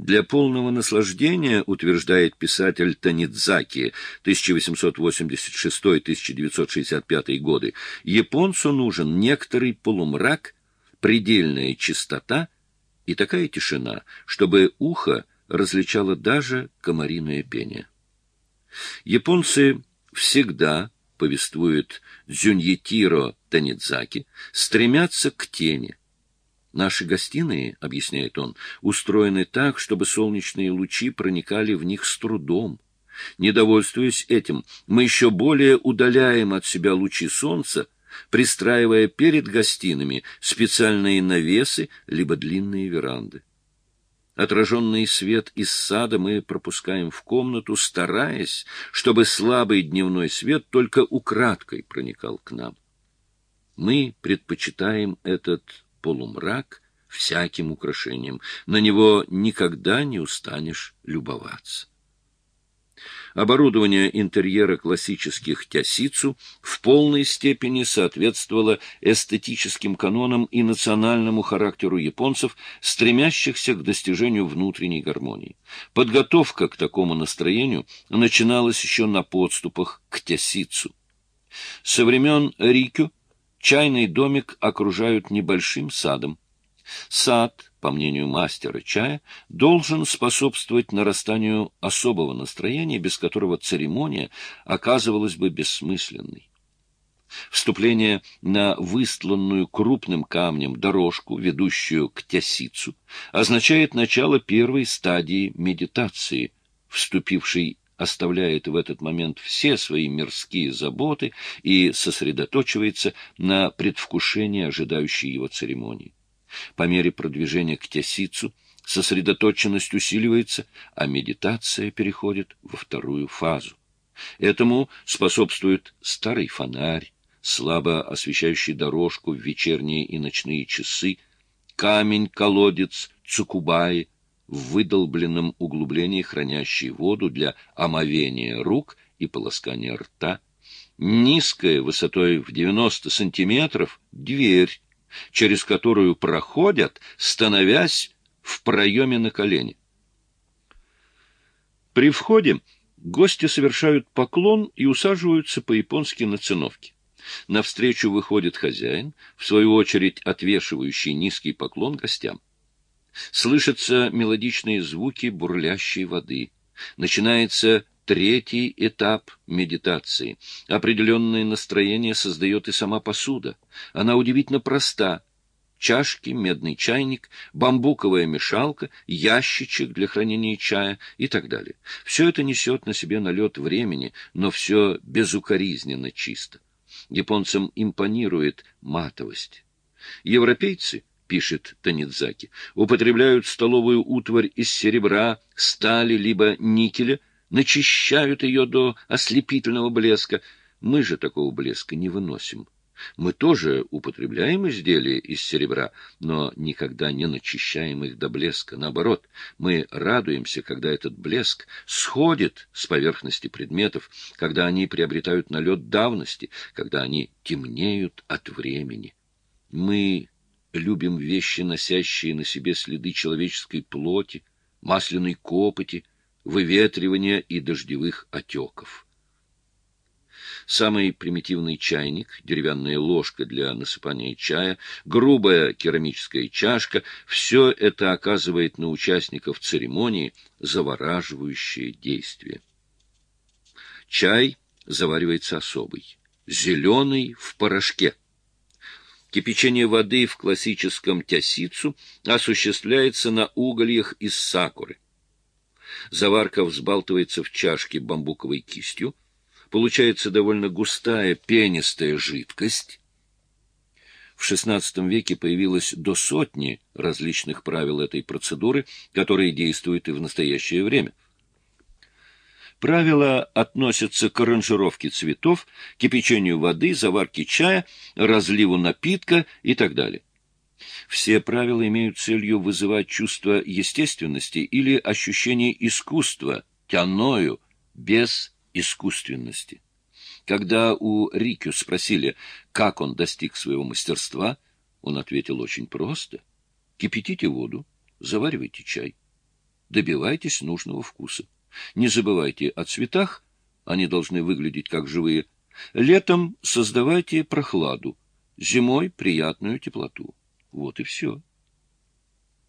Для полного наслаждения, утверждает писатель Танидзаки 1886-1965 годы, японцу нужен некоторый полумрак, предельная чистота и такая тишина, чтобы ухо различало даже комариное пение. Японцы всегда, повествует Дзюньетиро Танидзаки, стремятся к тени, Наши гостиные, — объясняет он, — устроены так, чтобы солнечные лучи проникали в них с трудом. Недовольствуясь этим, мы еще более удаляем от себя лучи солнца, пристраивая перед гостинами специальные навесы либо длинные веранды. Отраженный свет из сада мы пропускаем в комнату, стараясь, чтобы слабый дневной свет только украдкой проникал к нам. Мы предпочитаем этот полумрак всяким украшением. На него никогда не устанешь любоваться. Оборудование интерьера классических тясицу в полной степени соответствовало эстетическим канонам и национальному характеру японцев, стремящихся к достижению внутренней гармонии. Подготовка к такому настроению начиналась еще на подступах к тясицу. Со времен Рикю Чайный домик окружают небольшим садом. Сад, по мнению мастера чая, должен способствовать нарастанию особого настроения, без которого церемония оказывалась бы бессмысленной. Вступление на выстланную крупным камнем дорожку, ведущую к тясицу, означает начало первой стадии медитации, вступившей оставляет в этот момент все свои мирские заботы и сосредоточивается на предвкушении ожидающей его церемонии. По мере продвижения к Тясицу сосредоточенность усиливается, а медитация переходит во вторую фазу. Этому способствует старый фонарь, слабо освещающий дорожку в вечерние и ночные часы, камень-колодец Цукубаи, в выдолбленном углублении, хранящий воду для омовения рук и полоскания рта, низкая, высотой в 90 сантиметров, дверь, через которую проходят, становясь в проеме на колени. При входе гости совершают поклон и усаживаются по-японски на циновке. Навстречу выходит хозяин, в свою очередь отвешивающий низкий поклон гостям. Слышатся мелодичные звуки бурлящей воды. Начинается третий этап медитации. Определенное настроение создает и сама посуда. Она удивительно проста. Чашки, медный чайник, бамбуковая мешалка, ящичек для хранения чая и так далее. Все это несет на себе налет времени, но все безукоризненно чисто. Японцам импонирует матовость. Европейцы — пишет Танидзаки, употребляют столовую утварь из серебра, стали либо никеля, начищают ее до ослепительного блеска. Мы же такого блеска не выносим. Мы тоже употребляем изделия из серебра, но никогда не начищаем их до блеска. Наоборот, мы радуемся, когда этот блеск сходит с поверхности предметов, когда они приобретают налет давности, когда они темнеют от времени. Мы любим вещи, носящие на себе следы человеческой плоти, масляной копоти, выветривания и дождевых отеков. Самый примитивный чайник, деревянная ложка для насыпания чая, грубая керамическая чашка — все это оказывает на участников церемонии завораживающее действие. Чай заваривается особый, зеленый в порошке. Кипячение воды в классическом тясицу осуществляется на угольях из сакуры. Заварка взбалтывается в чашке бамбуковой кистью. Получается довольно густая пенистая жидкость. В XVI веке появилось до сотни различных правил этой процедуры, которые действуют и в настоящее время. Правила относятся к аранжировке цветов, кипячению воды, заварке чая, разливу напитка и так далее. Все правила имеют целью вызывать чувство естественности или ощущение искусства, тяною, без искусственности. Когда у Рикю спросили, как он достиг своего мастерства, он ответил очень просто. Кипятите воду, заваривайте чай. добивайтесь нужного вкуса. Не забывайте о цветах, они должны выглядеть как живые. Летом создавайте прохладу, зимой приятную теплоту. Вот и все.